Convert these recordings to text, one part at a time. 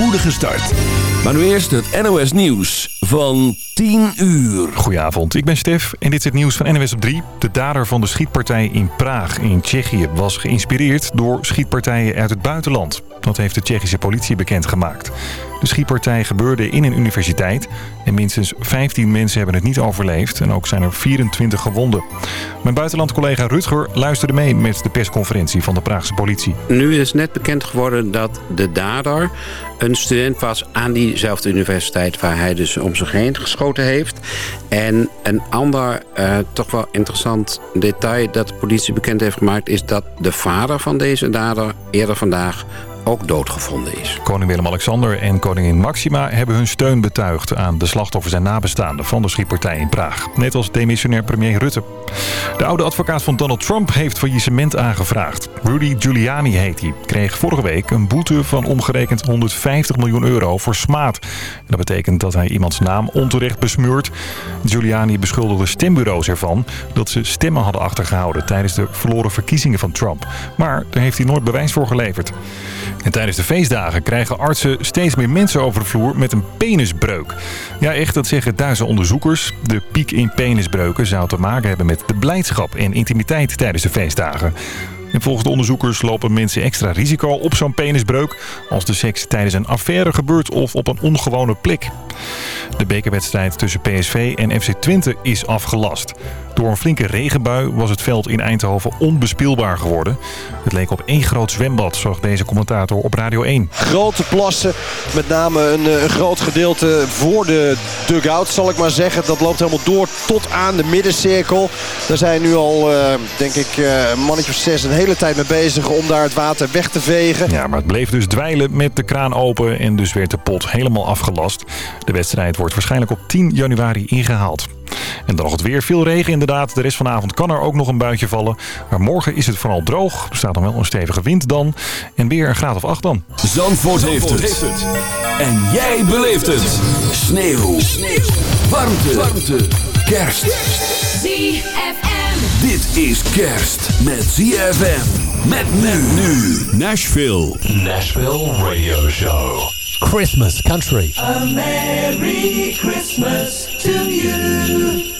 spoedige start. Maar nu eerst het NOS Nieuws van 10 uur. Goedenavond, ik ben Stef en dit is het nieuws van NOS op 3. De dader van de schietpartij in Praag in Tsjechië was geïnspireerd door schietpartijen uit het buitenland. Dat heeft de Tsjechische politie bekendgemaakt. De schietpartij gebeurde in een universiteit en minstens 15 mensen hebben het niet overleefd en ook zijn er 24 gewonden. Mijn buitenland collega Rutger luisterde mee met de persconferentie van de Praagse politie. Nu is net bekend geworden dat de dader een student was aan diezelfde universiteit waar hij dus om zich heen geschoten heeft. En een ander uh, toch wel interessant detail dat de politie bekend heeft gemaakt is dat de vader van deze dader eerder vandaag ook doodgevonden is. Koning Willem-Alexander en koningin Maxima hebben hun steun betuigd aan de slachtoffers en nabestaanden van de schietpartij in Praag. Net als demissionair premier Rutte. De oude advocaat van Donald Trump heeft faillissement aangevraagd. Rudy Giuliani heet hij. Kreeg vorige week een boete van omgerekend 150 miljoen euro voor smaad. Dat betekent dat hij iemands naam onterecht besmeurt. Giuliani beschuldigde stembureaus ervan dat ze stemmen hadden achtergehouden tijdens de verloren verkiezingen van Trump. Maar daar heeft hij nooit bewijs voor geleverd. En tijdens de feestdagen krijgen artsen steeds meer mensen over de vloer met een penisbreuk. Ja, echt, dat zeggen duizend onderzoekers. De piek in penisbreuken zou te maken hebben met de blijdschap en intimiteit tijdens de feestdagen. En volgens de onderzoekers lopen mensen extra risico op zo'n penisbreuk... als de seks tijdens een affaire gebeurt of op een ongewone plek. De bekerwedstrijd tussen PSV en FC Twente is afgelast. Door een flinke regenbui was het veld in Eindhoven onbespeelbaar geworden. Het leek op één groot zwembad, zag deze commentator op Radio 1. Grote plassen, met name een, eh, een groot gedeelte voor de dugout zal ik maar zeggen. Dat loopt helemaal door tot aan de middencirkel. Daar zijn nu al, uh, denk ik, uh, een zes een hele tijd mee bezig om daar het water weg te vegen. Ja, maar het bleef dus dweilen met de kraan open en dus werd de pot helemaal afgelast. De wedstrijd wordt waarschijnlijk op 10 januari ingehaald. En dan nog het weer. Veel regen inderdaad. De rest van de avond kan er ook nog een buitje vallen. Maar morgen is het vooral droog. Er staat dan wel een stevige wind dan. En weer een graad of 8 dan. Zandvoort, heeft, het. En jij beleeft het. Sneeuw. Sneeuw. Warmte. Warmte. Kerst. ZFM. Dit is kerst met ZFM. Met men nu. Nashville. Nashville Radio Show. Christmas Country. A Merry Christmas to you.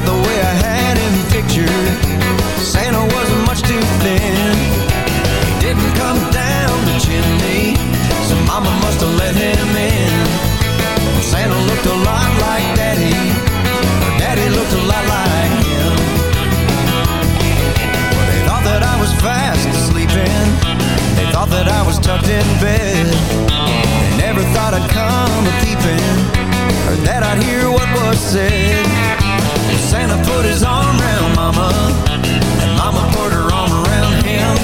Not the way I had him pictured. Santa wasn't much too thin. He didn't come down the chimney, so Mama must have let him in. Santa looked a lot like Daddy. Or Daddy looked a lot like him. Well, they thought that I was fast sleeping. They thought that I was tucked in bed. They never thought I'd come a peeping, or that I'd hear what was said. Santa put his arm around Mama, and Mama put her arm around him.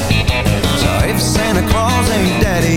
So if Santa Claus ain't daddy,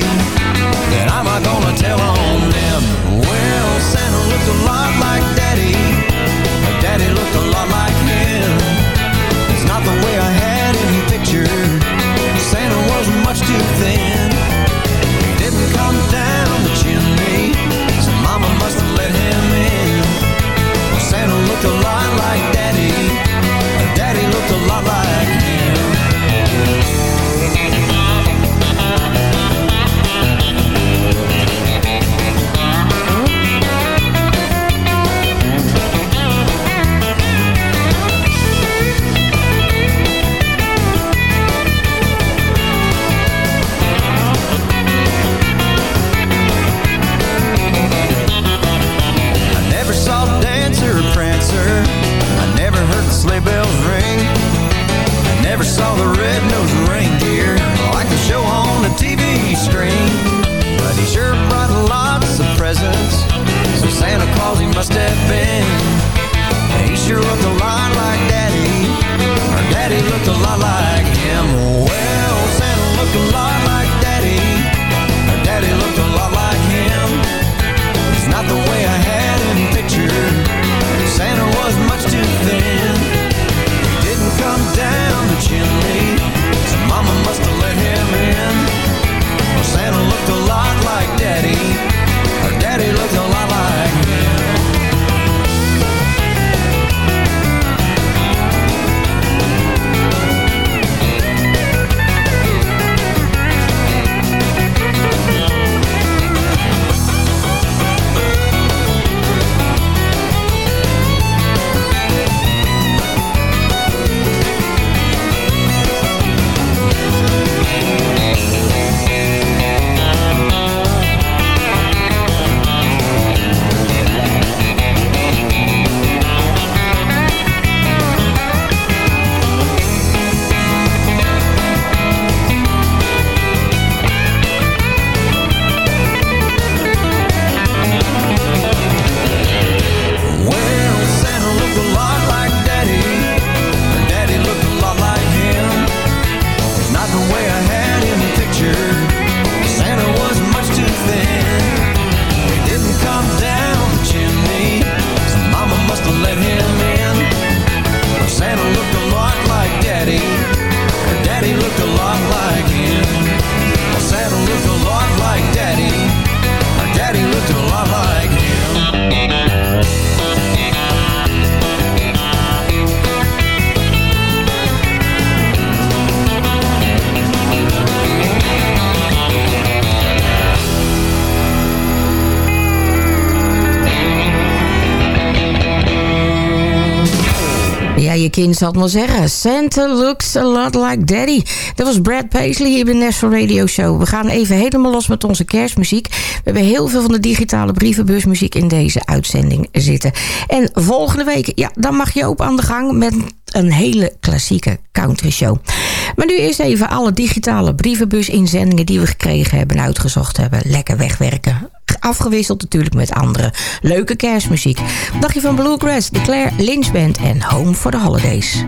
zal het wel zeggen. Santa looks a lot like daddy. Dat was Brad Paisley hier bij National Radio Show. We gaan even helemaal los met onze kerstmuziek. We hebben heel veel van de digitale brievenbusmuziek in deze uitzending zitten. En volgende week, ja, dan mag je ook aan de gang met een hele klassieke country show. Maar nu eerst even alle digitale brievenbus-inzendingen die we gekregen hebben en uitgezocht hebben. Lekker wegwerken. Afgewisseld natuurlijk met andere leuke kerstmuziek. Dagje van Bluegrass, The Claire Lynch Band en Home for the Holidays.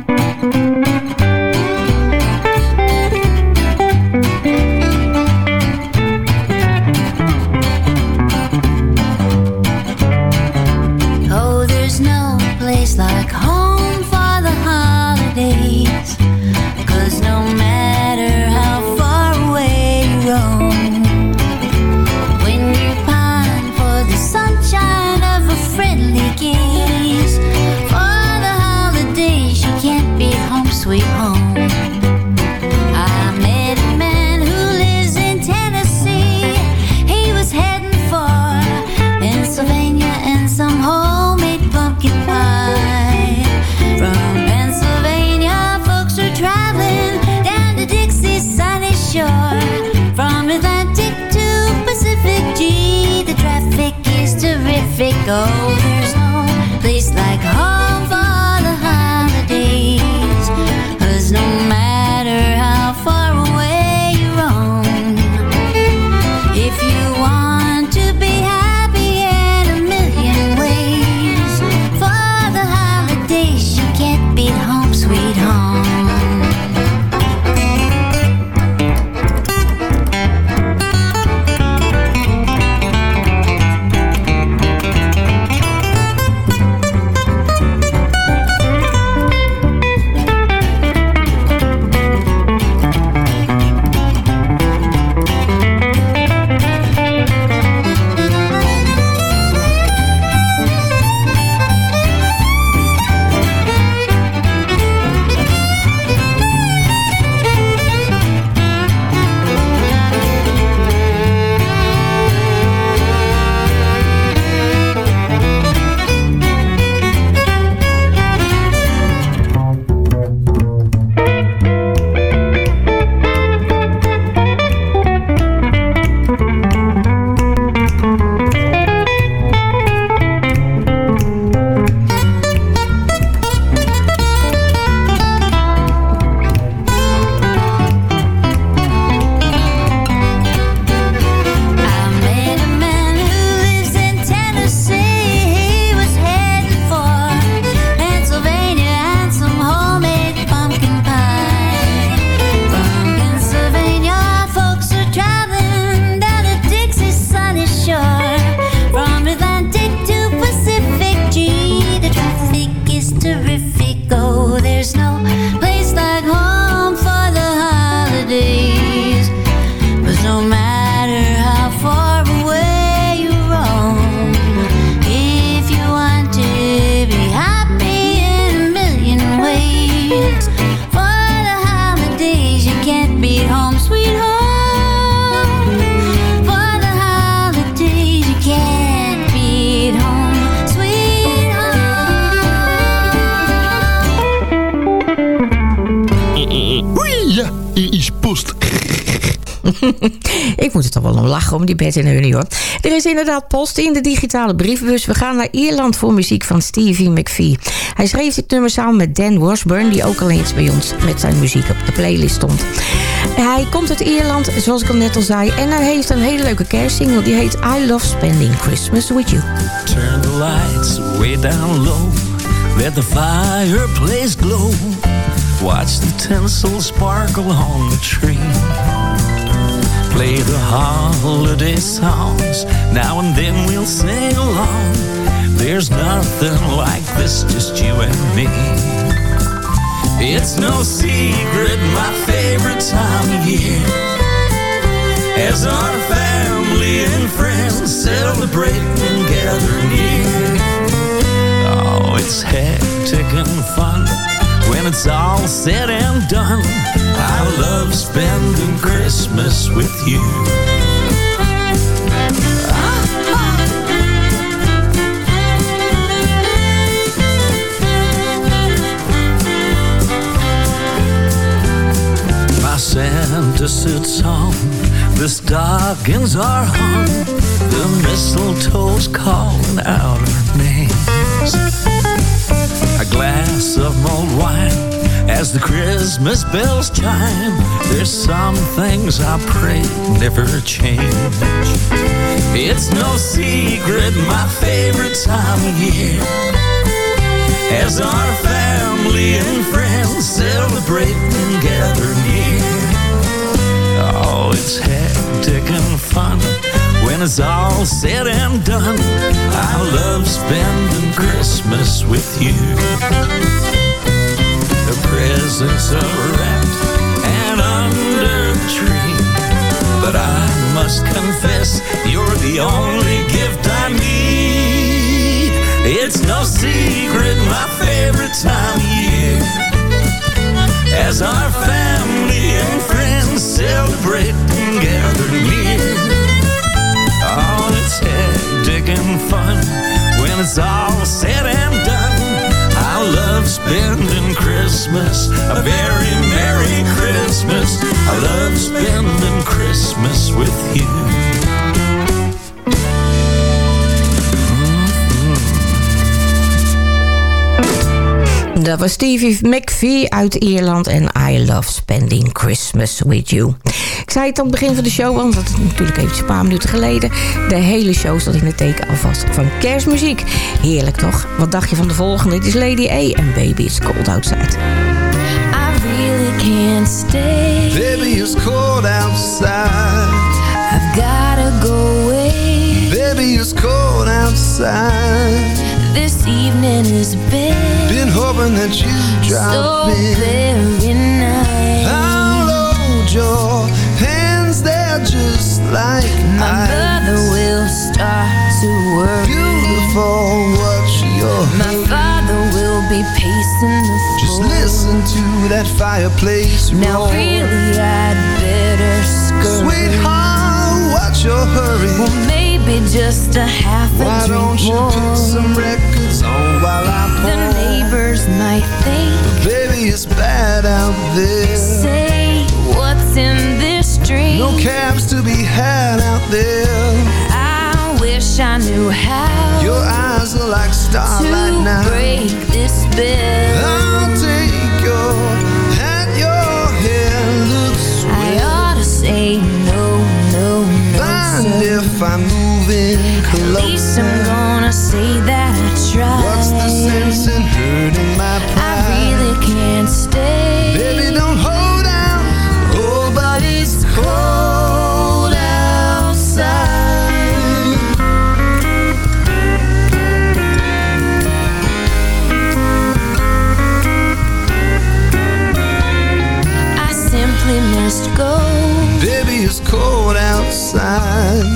Om die Bert en Ernie hoor. Er is inderdaad post in de digitale brievenbus. We gaan naar Ierland voor muziek van Stevie McVie. Hij schreef dit nummer samen met Dan Washburn... die ook al eens bij ons met zijn muziek op de playlist stond. Hij komt uit Ierland, zoals ik al net al zei... en hij heeft een hele leuke kerstsingle. Die heet I Love Spending Christmas With You. Turn the lights way down low. Let the fireplace glow. Watch the tinsel sparkle on the tree. Play the holiday songs. Now and then we'll sing along. There's nothing like this, just you and me. It's no secret, my favorite time of year. As our family and friends celebrate and gather near. Oh, it's hectic and fun when it's all said and done. I love spending Christmas with you. My Santa suit's on, the stockings are hung, the mistletoe's calling out our names. A glass of mulled wine as the Christmas bells chime. There's some things I pray never change. It's no secret, my favorite time of year. As our family and friends celebrate and gather near. Oh, it's hectic and fun when it's all said and done. I love spending Christmas with you. The presents are wrapped and under the tree. But I must confess, you're the only gift I need. It's no secret, my favorite time of year. As our family and friends celebrate and fun when it's all said and done. I love spending Christmas, a very Merry Christmas. I love spending Christmas with you. Dat was Stevie McVie uit Ierland en I Love Spending Christmas With You. Ik zei het aan het begin van de show, want dat is natuurlijk even een paar minuten geleden. De hele show staat in het teken alvast van kerstmuziek. Heerlijk toch? Wat dacht je van de volgende? Dit is Lady A en Baby It's Cold Outside. I really can't stay. Baby, it's cold outside. I've gotta go away. Baby, it's cold outside. This evening been, Been hoping that you drop so in. very nice. I'll hold your hands there just like My ice. brother will start to worry. Beautiful, what's your My father will be pacing the floor. Just listen to that fireplace Now roar. really I'd better scurry. Sweetheart, what's your hurry? Well, maybe just a half a drink. Why don't you more. put some records while I The neighbors might think, Baby, it's bad out there. say, what's in this drink? No cabs to be had out there. I wish I knew how Your eyes are like starlight to now. break this spell. I'll take your hat, your hair looks I ought to say no, no, no, sir. if I'm moving At least I'm gonna say that I tried. What's the sense in hurting my pride? I really can't stay. Baby, don't hold out. Oh, but it's cold outside. I simply must go. Baby, it's cold outside.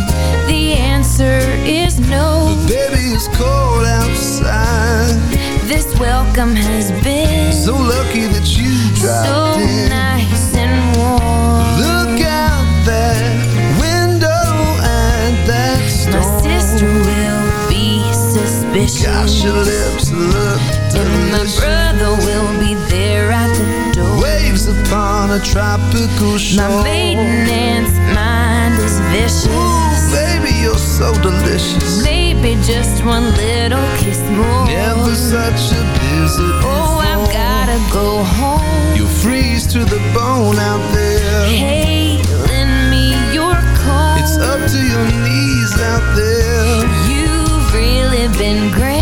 Your lips look and my brother will be there at the door. Waves upon a tropical shore. My maiden aunt's mind is vicious. Ooh, baby, you're so delicious. Maybe just one little kiss more. Never such a visit Oh, I've gotta go home. You'll freeze to the bone out there. Hey, lend me your coat. It's up to your knees out there. You've really been great.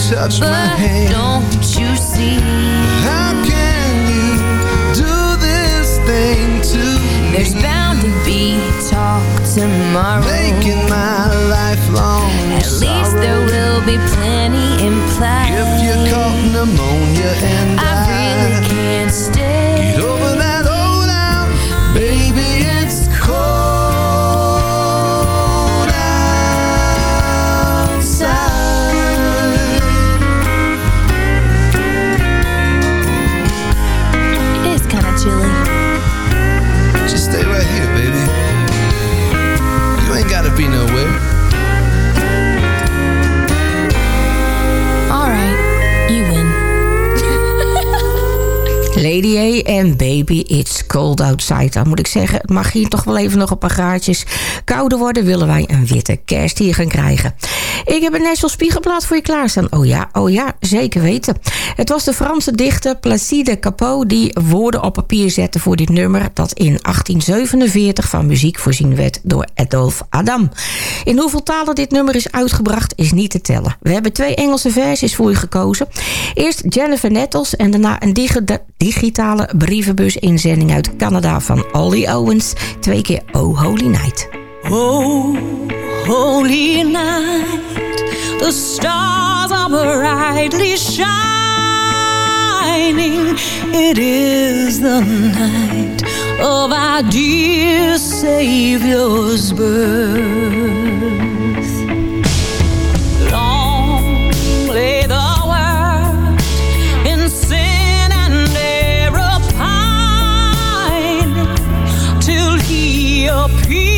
Thrill when my But hand. don't you see? How can you do this thing to There's me? bound to be talk tomorrow. Making my lifelong At least there will be plenty implied. If you caught pneumonia and I Lady A en Baby It's Cold Outside. Dan moet ik zeggen, het mag hier toch wel even nog een paar gaatjes kouder worden... willen wij een witte kerst hier gaan krijgen. Ik heb een National Spiegelplaat voor je klaarstaan. Oh ja, oh ja, zeker weten. Het was de Franse dichter Placide Capot... die woorden op papier zette voor dit nummer... dat in 1847 van muziek voorzien werd door Adolphe Adam. In hoeveel talen dit nummer is uitgebracht is niet te tellen. We hebben twee Engelse versies voor u gekozen. Eerst Jennifer Nettles en daarna een digitale brievenbus-inzending uit Canada van Ollie Owens. Twee keer Oh Holy Night. Oh, holy night, the stars are brightly shining. It is the night of our dear Savior's birth. Nashville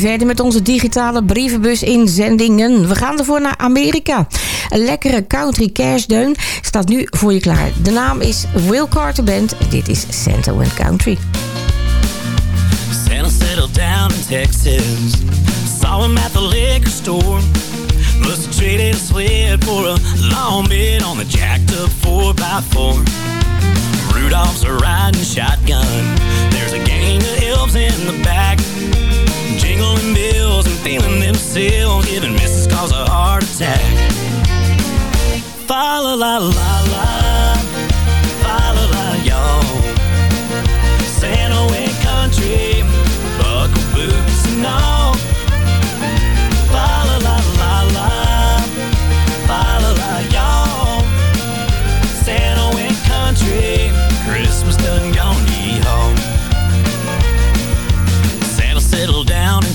weer verder met onze digitale brievenbus inzendingen. We gaan ervoor naar Amerika. Een lekkere country kerstdeun staat nu voor je klaar. De naam is Will Carter Band. Dit is Santa and Country. Santa settled down in Texas. Saw him at the liquor store. Must have traded a sled for a long bit on the jacked up 4x4. Rudolph's a riding shotgun. There's a gang of elves in the back. Jingling bills and feeling themselves. Giving Mrs. Claus a heart attack. Fa la la la la.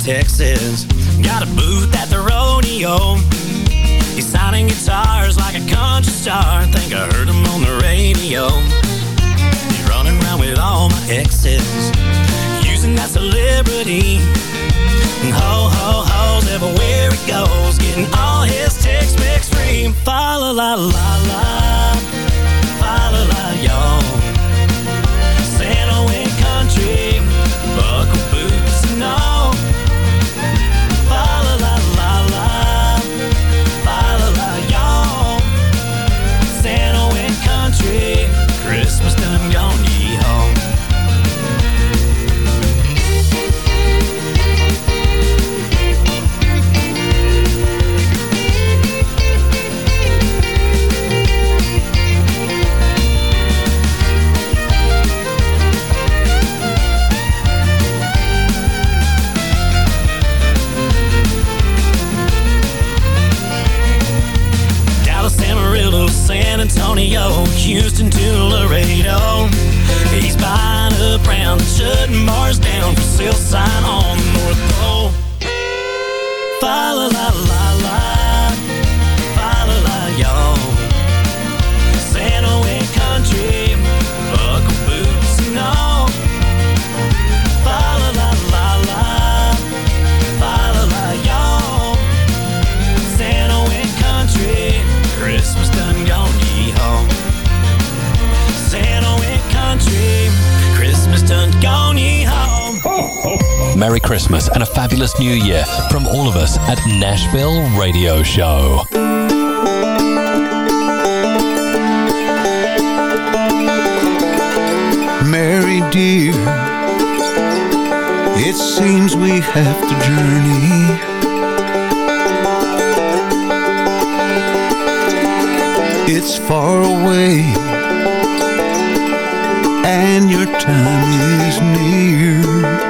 Texas. Got a booth at the rodeo. He's signing guitars like a country star. Think I heard him on the radio. He's running around with all my exes. Using that celebrity. And ho ho ho's everywhere he goes. Getting all his Tex-Mex free. Fa la la la la. Fa la la y'all. Merry Christmas and a fabulous New Year from all of us at Nashville Radio Show. Mary dear, it seems we have to journey. It's far away, and your time is near.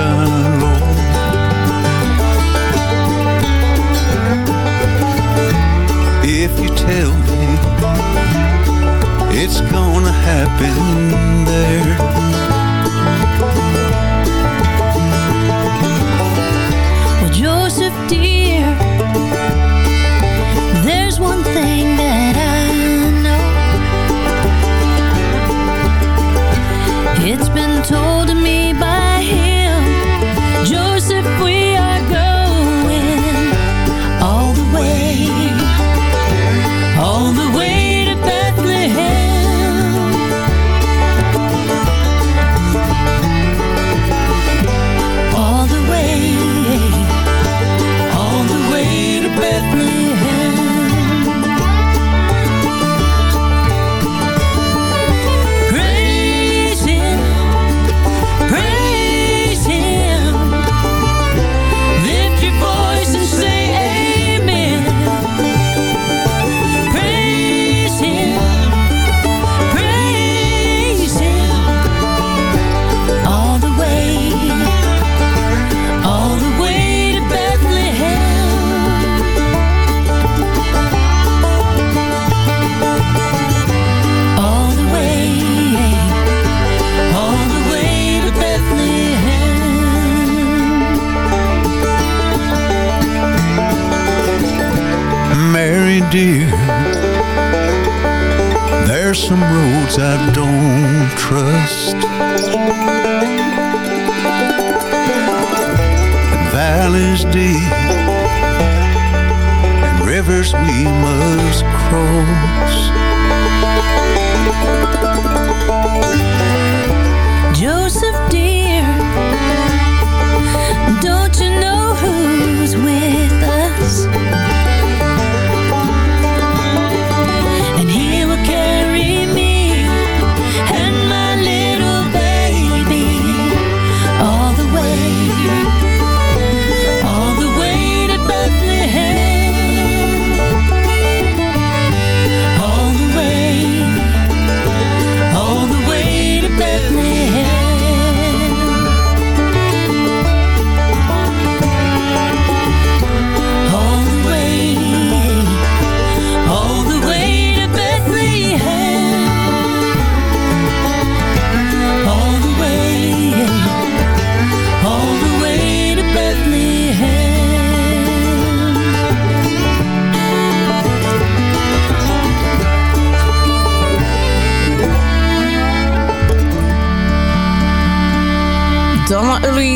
In If you tell me it's gonna happen there. Well, Joseph, dear, there's one thing that I know. It's been told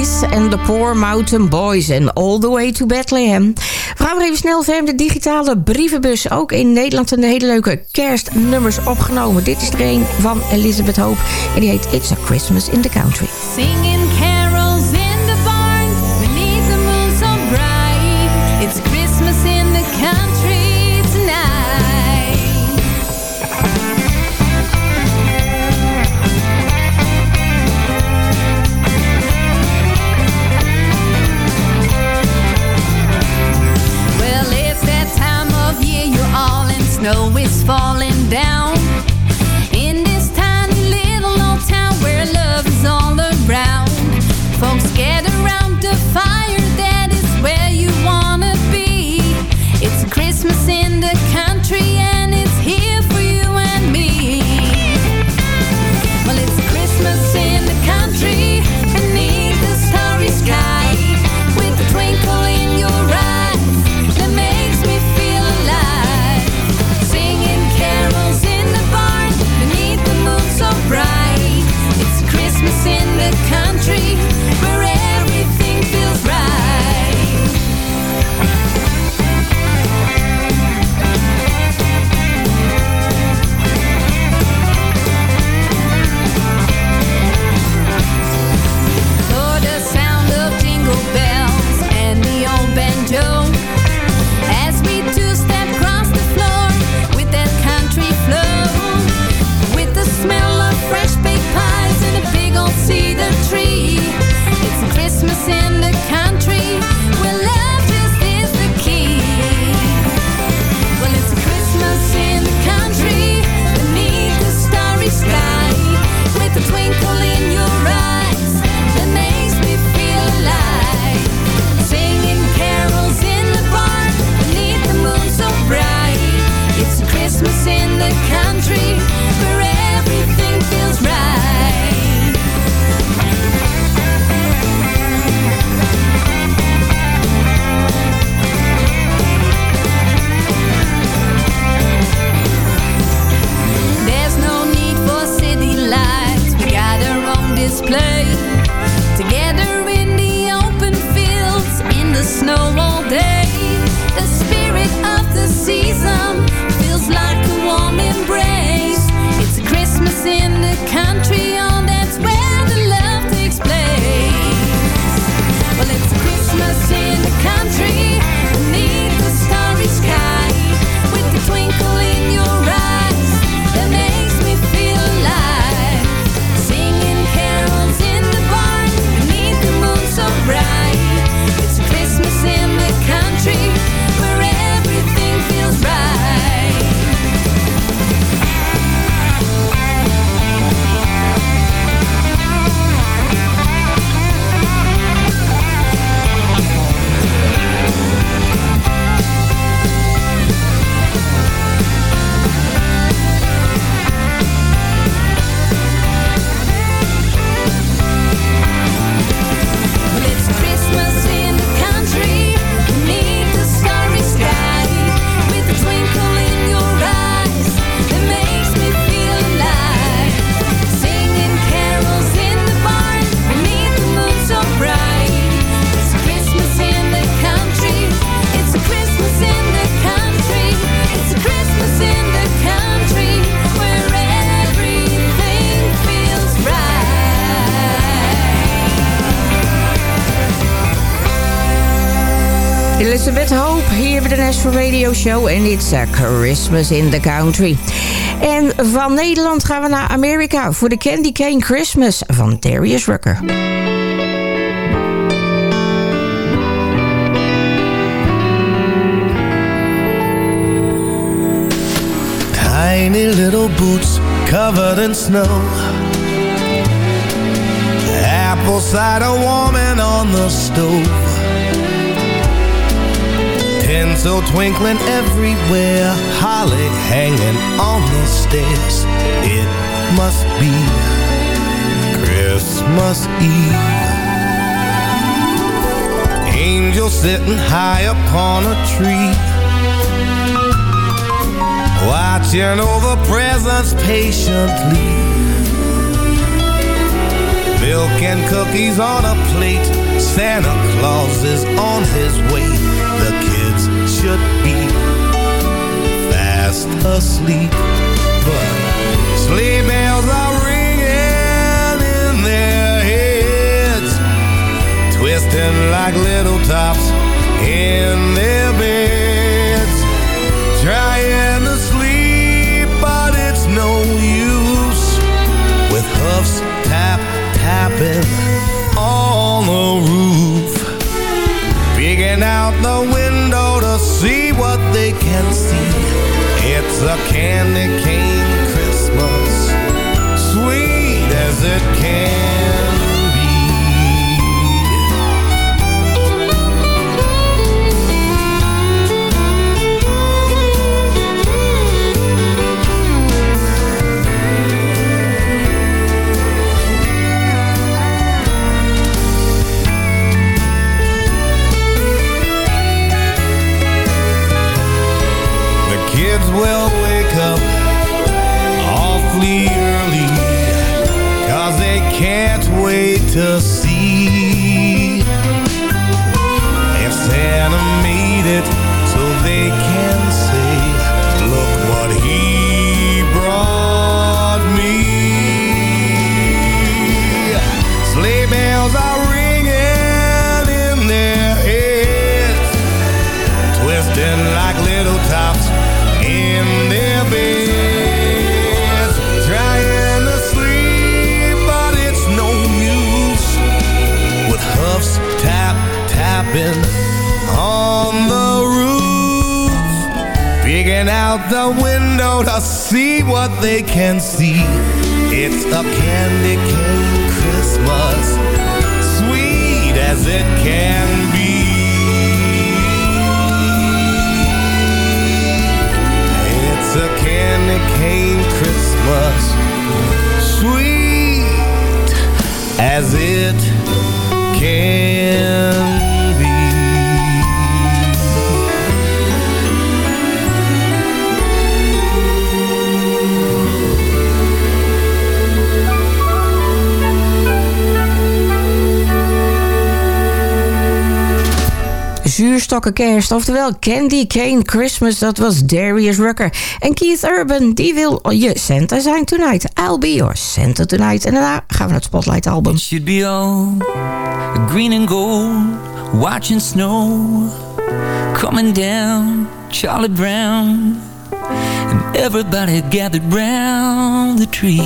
And The Poor Mountain Boys and All the Way to Bethlehem. Vrouw gaan even snel verder. De digitale brievenbus. Ook in Nederland zijn hele leuke kerstnummers opgenomen. Dit is er een van Elizabeth Hope en die heet It's a Christmas in the Country. Singing falling Radio Show. En it's a Christmas in the country. En van Nederland gaan we naar Amerika voor de Candy Cane Christmas van Darius Rucker. Tiny little boots covered in snow Apple cider warming on the stove Tinsel twinkling everywhere. Holly hanging on the stairs. It must be Christmas Eve. Angel sitting high upon a tree. Watching over presents patiently. Milk and cookies on a plate. Santa Claus is on his way. The should be fast asleep. But sleigh bells are ringing in their heads Twisting like little tops in their beds. Trying to sleep, but it's no use With hoofs tap, tapping on the roof. Peeking out the window can see. It's a candy cane Christmas Sweet as it can will wake up awfully early Cause they can't wait to see If Santa made it tapping on the roof Peeking out the window to see what they can see. It's a candy cane Christmas Sweet as it can be. It's a candy cane Christmas Sweet as it can Zuurstokken kerst, oftewel Candy Cane Christmas, dat was Darius Rucker. En Keith Urban, die wil je Santa zijn tonight. I'll be your Santa tonight. En daarna gaan we naar het Spotlight album. should be all green and gold, watching snow coming down, Charlie Brown, and everybody gathered round the tree.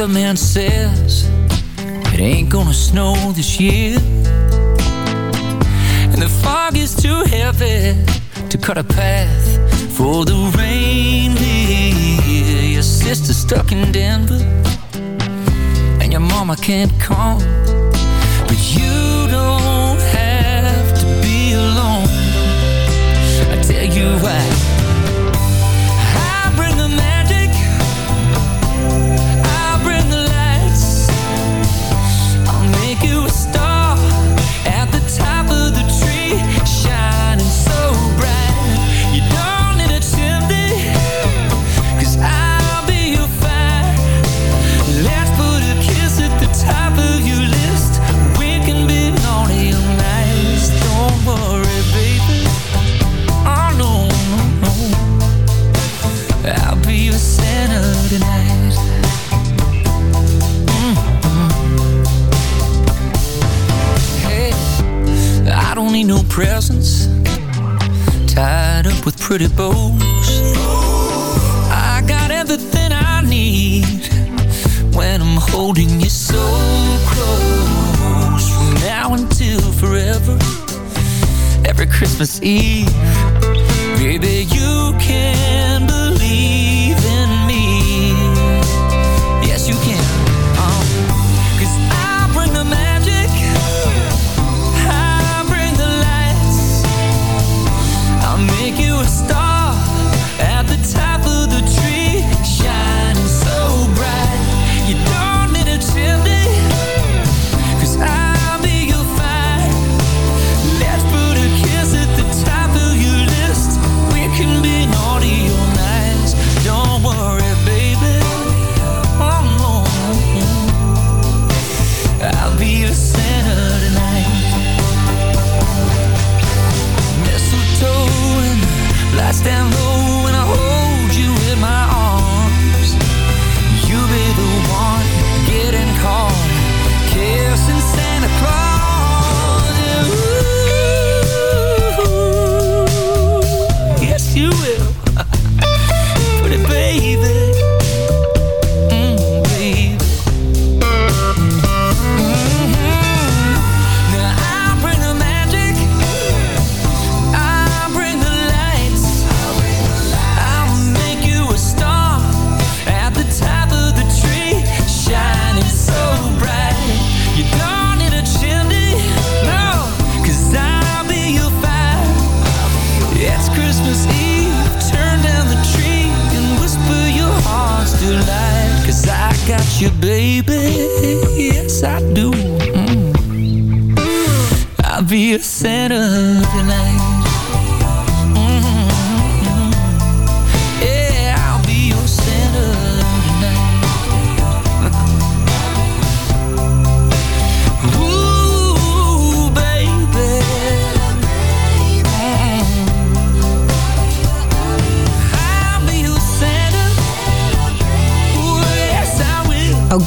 Weatherman says it ain't gonna snow this year. And the fog is too heavy to cut a path for the reindeer. Your sister's stuck in Denver, and your mama can't come. But you don't have to be alone. I tell you why. with pretty bows. I got everything I need when I'm holding you so close. From now until forever, every Christmas Eve, baby, you can.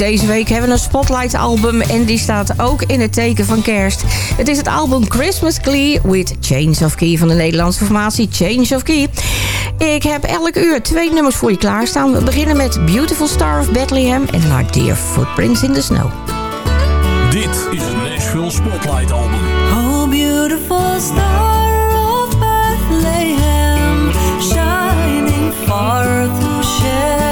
deze week hebben we een Spotlight album en die staat ook in het teken van kerst. Het is het album Christmas Glee with Change of Key van de Nederlandse formatie Change of Key. Ik heb elk uur twee nummers voor je klaarstaan. We beginnen met Beautiful Star of Bethlehem en Like Dear Footprints in the Snow. Dit is het Nashville Spotlight album. Oh beautiful star of Bethlehem Shining far through shadows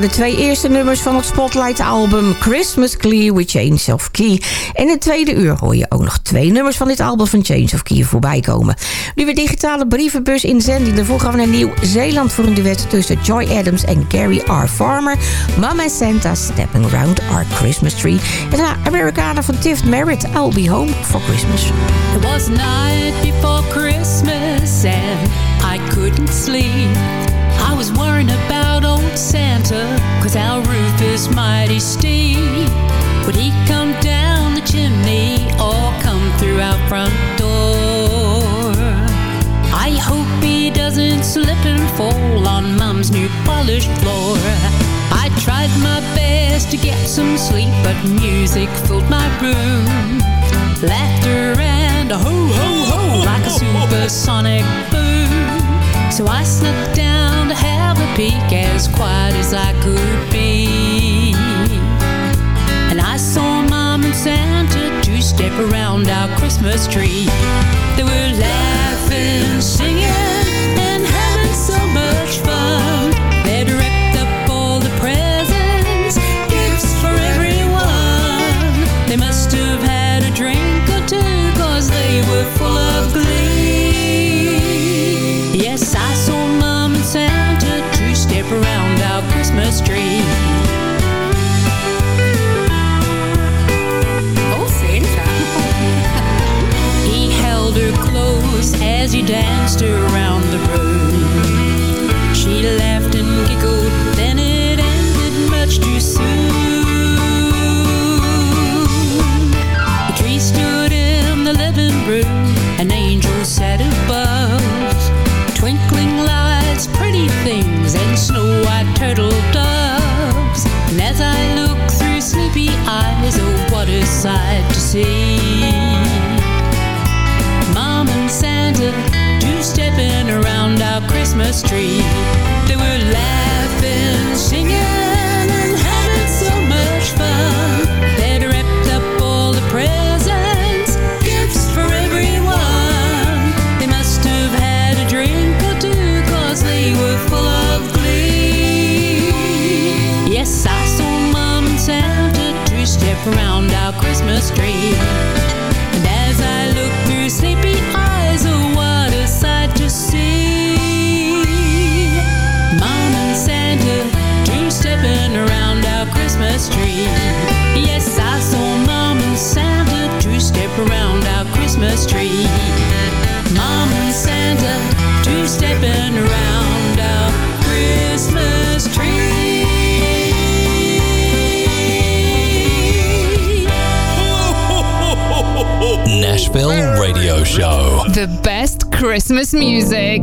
de twee eerste nummers van het Spotlight-album Christmas Clear with Change of Key. En in het tweede uur hoor je ook nog twee nummers van dit album van Change of Key voorbij komen. Nu weer digitale brievenbus inzending. Daarvoor gaan we naar Nieuw-Zeeland voor een duet tussen Joy Adams en Gary R. Farmer. Mama Santa Stepping Around Our Christmas Tree. En daarna Americana van Tiff Merritt, I'll Be Home for Christmas. It was night before Christmas and I couldn't sleep. I was worrying about old Santa, cause our roof is mighty steep. Would he come down the chimney or come through our front door? I hope he doesn't slip and fall on Mom's new polished floor. I tried my best to get some sleep, but music filled my room. Laughter and a ho ho ho like a supersonic boom. So I snuck down a peek as quiet as I could be. And I saw Mom and Santa two step around our Christmas tree. They were laughing, singing, and having so much fun. They'd wrapped up all the presents, gifts for everyone. They must have had a drink or two, cause they were full of Christmas tree. Oh, Santa. he held her close as he danced around the room. jumping around our Christmas tree. They were laughing, singing. Show. The best Christmas music.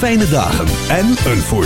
Fijne dagen en een voorspoedig